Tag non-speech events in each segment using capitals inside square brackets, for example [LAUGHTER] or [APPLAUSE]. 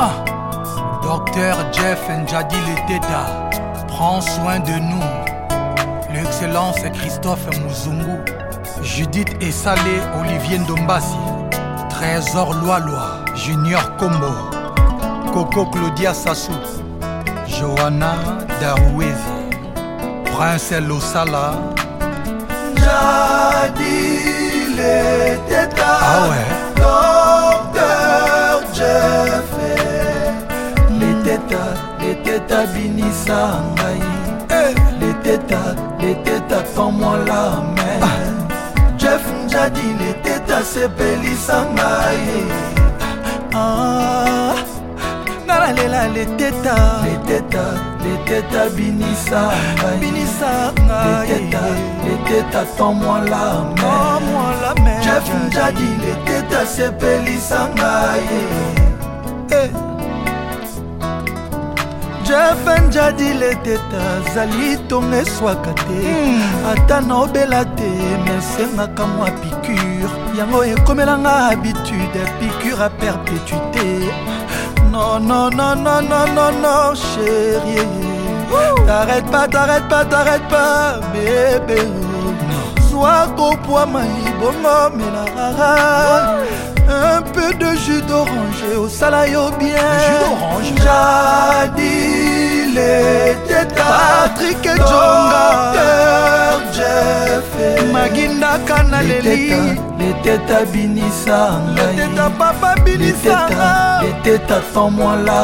Ah. Docteur Jeff Njadi Teta Prends soin de nous. L'excellence Christophe Mouzungu, Judith Essalé, Olivier Ndombasi Trésor Loaloa, Junior Combo, Coco Claudia Sassou, Johanna Darouezi, Prince Losala. Njadi le Ah ouais. abinisa ngai leteta leteta tomwala me jeff njadi leteta sepelisa ngai nga nalela leteta leteta leteta binisa binisa ngaiteta leteta tomwala tomwala me jeff njadi leteta sepelisa ngai jefe njadile teta azali tongo eswaka te hmm. ata nobela te mesengaka mwa picure yango ekomelanga habitude picure a perpétuité nonnnnnnnnn chérie t'arrête pas t'arrête pas t'arrête pas bébé zwa kopwama libongo menarara un peu de jus d'orange osala yo bien jadi letetapatrik jonga jeff magindaka na leli leteta binisa ngateta papa binisaaleteta tomwala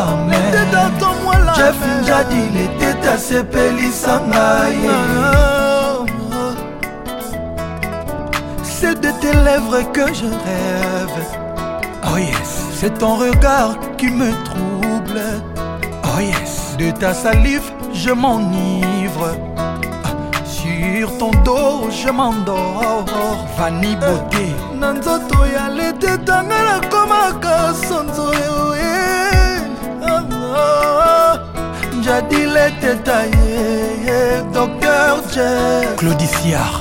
jeff jadi leteta sepelisa ngai ah, ah, ah. de tes lèvres que je rêve. Oh yes, c'est ton regard qui me trouble. Oh yes, de ta salive je m'enivre. Sur ton dos je m'endors. Vanille euh, beauté. na nzoto ya lete tanga nakomaka sonzo tes ta ye docteur je claudiciard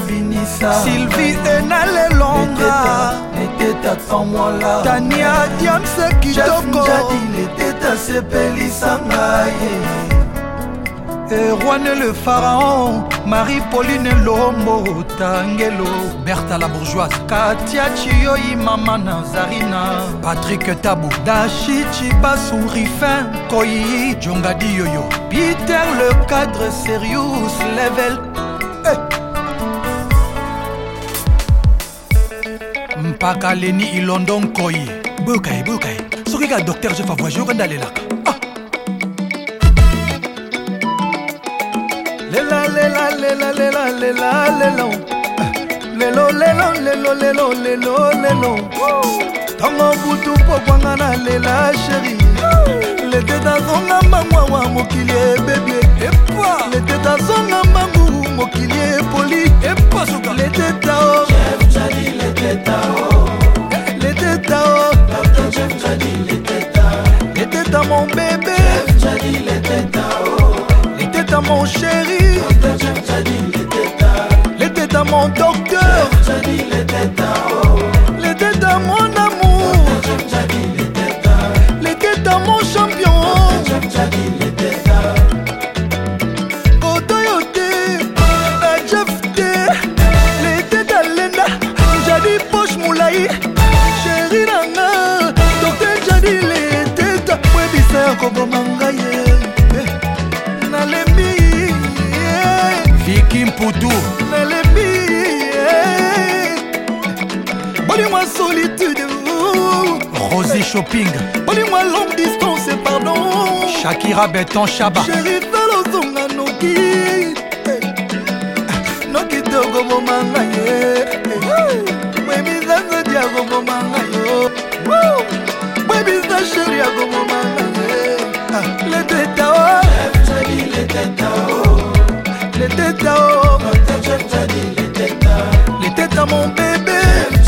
binisa sylvie ena lelonga tania diamse kitokoadiliteta sepelisanga ye erwane le pharaon marie pauline lombo tangelo berta la bourgeoise katia chiyoyi mama nazarina patrik tabu dashichibasu rifin koyi jongadi yoyo peter le cadre serious level hey. Eh! paka leni ilondo nkoyi boyoka ye boyoka ye soki kaka docteur jef avoage yoka nde alelaka ah. lela lela lela lela lela lelo lelo lelo lelo lelo lelo lelo ntango butu pokwanga na lela sheri lete tazonga mbangwa wa mokili bébé Les têtes à mon chéri Les têtes à mon docteur Les têtes à Donnez-moi solitude, vous. Rosé Shopping. Donnez-moi longue distance, pardon. Shakira Beton Chaba. Chérie, talozonga noki. Noki togo momanga ye. Baby, zanza diago momanga yo. Baby, za chérie, ago momanga ye. Le tetao. Le tetao. Le tetao. Le tetao, mon bébé.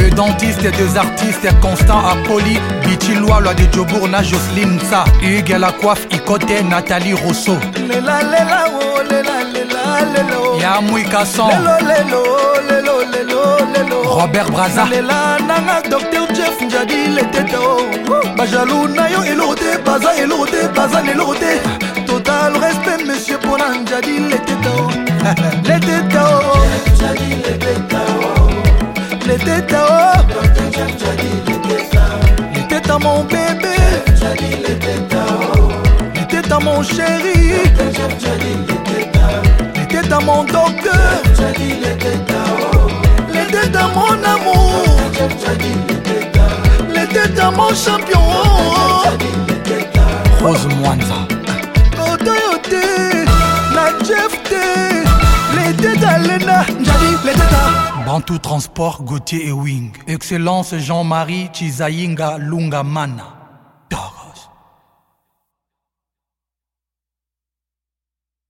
Le dentiste et deux artistes Constant Apoli, Bichi Loala de Djobourna, Jocelyne Msa, Hugues la coiffe, Icoté, Nathalie Rousseau. Oh, Yamoui Kasson. Robert Braza. Docteur Jeff Njadi, les têtes. Oh. Bajalou Nayo, Elorte, Baza, Elorte, Baza, Elorte. total respect monsieur mpona oh. [LAUGHS] njadi letetao letetao les têtes Les têtes à mon bébé Les têtes à mon chéri Les têtes à mon docteur Les têtes à mon amour Les têtes à mon champion Salena, Jadi, Leteta. Bantou Transport, Gauthier et Wing. Excellence Jean-Marie Chizayinga Lungamana.